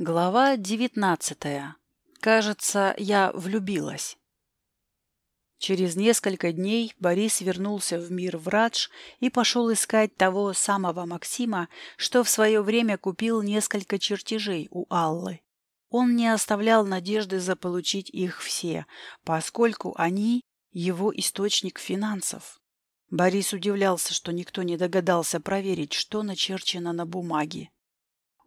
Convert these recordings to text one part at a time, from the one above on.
Глава девятнадцатая. Кажется, я влюбилась. Через несколько дней Борис вернулся в мир Врадж и пошел искать того самого Максима, что в свое время купил несколько чертежей у Аллы. Он не оставлял надежды заполучить их все, поскольку они – его источник финансов. Борис удивлялся, что никто не догадался проверить, что начерчено на бумаге.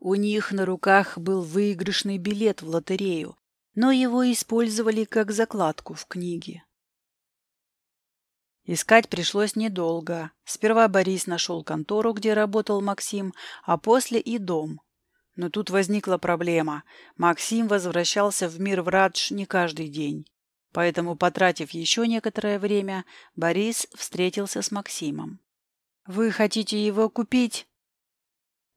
У них на руках был выигрышный билет в лотерею, но его использовали как закладку в книге. Искать пришлось недолго. Сперва Борис нашел контору, где работал Максим, а после и дом. Но тут возникла проблема. Максим возвращался в мир Врадж не каждый день. Поэтому, потратив еще некоторое время, Борис встретился с Максимом. «Вы хотите его купить?»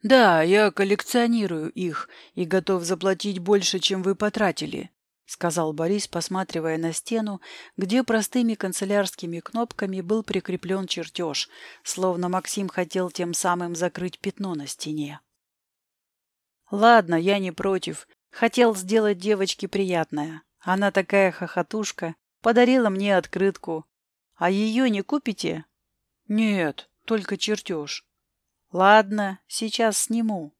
«Да, я коллекционирую их и готов заплатить больше, чем вы потратили», — сказал Борис, посматривая на стену, где простыми канцелярскими кнопками был прикреплен чертеж, словно Максим хотел тем самым закрыть пятно на стене. «Ладно, я не против. Хотел сделать девочке приятное. Она такая хохотушка. Подарила мне открытку. А ее не купите?» «Нет, только чертеж». Ладно, сейчас сниму.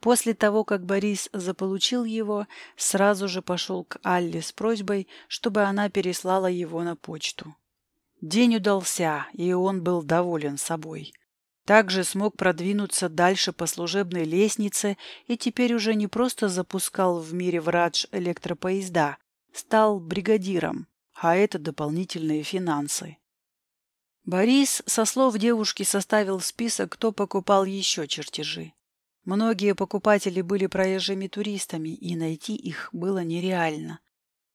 После того, как Борис заполучил его, сразу же пошел к Алле с просьбой, чтобы она переслала его на почту. День удался, и он был доволен собой. Также смог продвинуться дальше по служебной лестнице и теперь уже не просто запускал в мире врадж электропоезда, стал бригадиром, а это дополнительные финансы. Борис, со слов девушки, составил список, кто покупал еще чертежи. Многие покупатели были проезжими туристами, и найти их было нереально.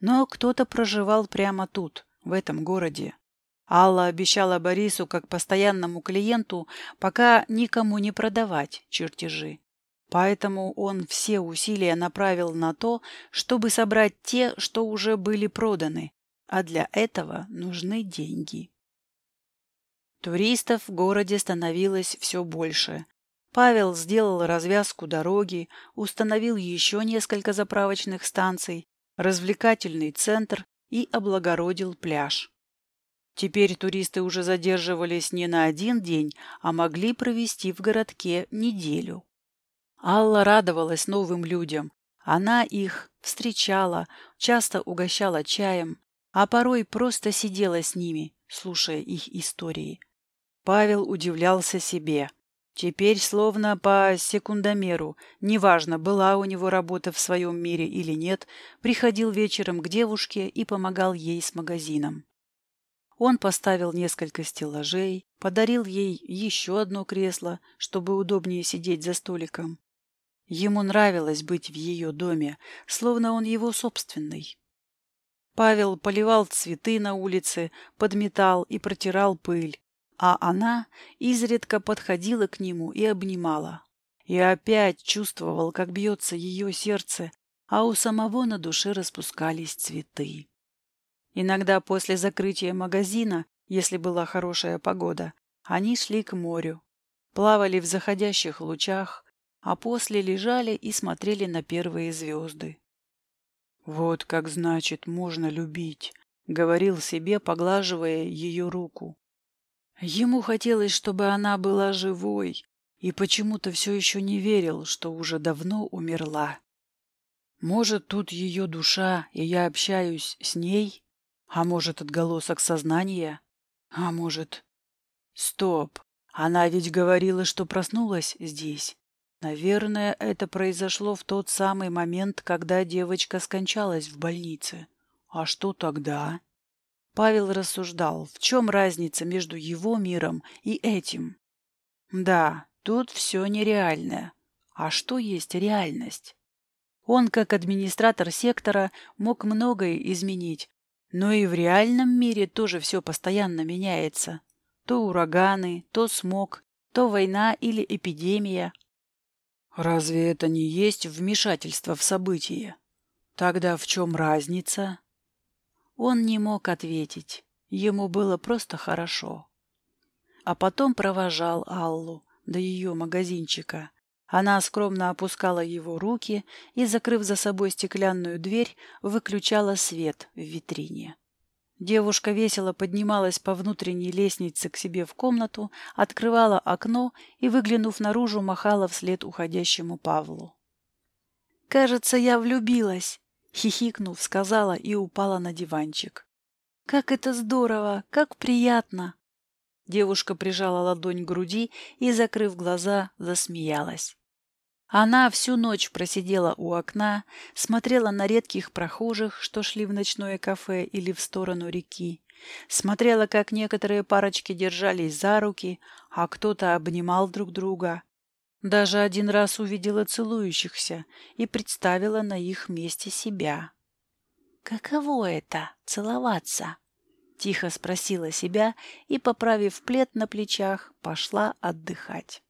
Но кто-то проживал прямо тут, в этом городе. Алла обещала Борису, как постоянному клиенту, пока никому не продавать чертежи. Поэтому он все усилия направил на то, чтобы собрать те, что уже были проданы, а для этого нужны деньги. Туристов в городе становилось все больше. Павел сделал развязку дороги, установил еще несколько заправочных станций, развлекательный центр и облагородил пляж. Теперь туристы уже задерживались не на один день, а могли провести в городке неделю. Алла радовалась новым людям. Она их встречала, часто угощала чаем, а порой просто сидела с ними, слушая их истории. Павел удивлялся себе. Теперь, словно по секундомеру, неважно, была у него работа в своем мире или нет, приходил вечером к девушке и помогал ей с магазином. Он поставил несколько стеллажей, подарил ей еще одно кресло, чтобы удобнее сидеть за столиком. Ему нравилось быть в ее доме, словно он его собственный. Павел поливал цветы на улице, подметал и протирал пыль, а она изредка подходила к нему и обнимала. И опять чувствовал, как бьется ее сердце, а у самого на душе распускались цветы. Иногда после закрытия магазина, если была хорошая погода, они шли к морю, плавали в заходящих лучах, а после лежали и смотрели на первые звезды. «Вот как значит можно любить», — говорил себе, поглаживая ее руку. Ему хотелось, чтобы она была живой, и почему-то все еще не верил, что уже давно умерла. Может, тут ее душа, и я общаюсь с ней? А может, отголосок сознания? А может... Стоп! Она ведь говорила, что проснулась здесь. Наверное, это произошло в тот самый момент, когда девочка скончалась в больнице. А что тогда? Павел рассуждал, в чем разница между его миром и этим. Да, тут все нереальное. А что есть реальность? Он, как администратор сектора, мог многое изменить, но и в реальном мире тоже все постоянно меняется. То ураганы, то смог, то война или эпидемия. Разве это не есть вмешательство в события? Тогда в чем разница? Он не мог ответить. Ему было просто хорошо. А потом провожал Аллу до ее магазинчика. Она скромно опускала его руки и, закрыв за собой стеклянную дверь, выключала свет в витрине. Девушка весело поднималась по внутренней лестнице к себе в комнату, открывала окно и, выглянув наружу, махала вслед уходящему Павлу. «Кажется, я влюбилась», — хихикнув, сказала и упала на диванчик. «Как это здорово! Как приятно!» Девушка прижала ладонь к груди и, закрыв глаза, засмеялась. Она всю ночь просидела у окна, смотрела на редких прохожих, что шли в ночное кафе или в сторону реки, смотрела, как некоторые парочки держались за руки, а кто-то обнимал друг друга. Даже один раз увидела целующихся и представила на их месте себя. «Каково это — целоваться?» — тихо спросила себя и, поправив плед на плечах, пошла отдыхать.